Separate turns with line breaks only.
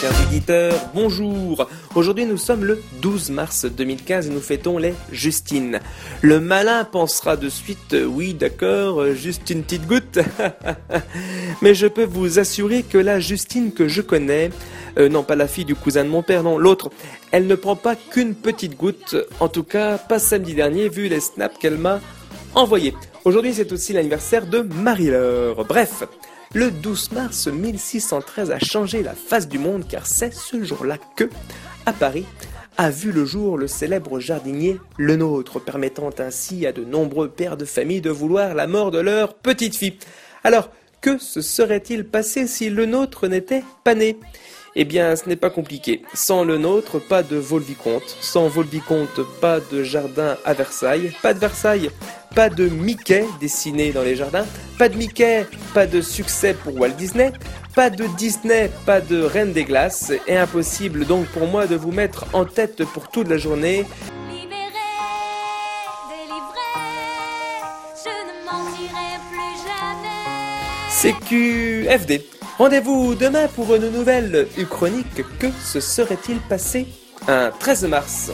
chers auditeurs, bonjour. Aujourd'hui nous sommes le 12 mars 2015 et nous fêtons les Justines. Le malin pensera de suite, oui d'accord, juste une petite goutte. Mais je peux vous assurer que la Justine que je connais, euh, non pas la fille du cousin de mon père, non l'autre, elle ne prend pas qu'une petite goutte, en tout cas pas samedi dernier vu les snaps qu'elle m'a envoyés. Aujourd'hui c'est aussi l'anniversaire de Marie-Laure. Bref. Le 12 mars 1613 a changé la face du monde car c'est ce jour-là que, à Paris, a vu le jour le célèbre jardinier Le Nôtre, permettant ainsi à de nombreux pères de famille de vouloir la mort de leur petite fille. Alors, que se serait-il passé si Le Nôtre n'était pas né? Eh bien, ce n'est pas compliqué. Sans le nôtre, pas de Volvicomte. Sans Volvicomte, pas de jardin à Versailles. Pas de Versailles, pas de Mickey dessiné dans les jardins. Pas de Mickey, pas de succès pour Walt Disney. Pas de Disney, pas de Reine des Glaces. Et impossible donc pour moi de vous mettre en tête pour toute la journée. C'est QFD. Rendez-vous demain pour une nouvelle Uchronique. Que se serait-il passé? Un 13 mars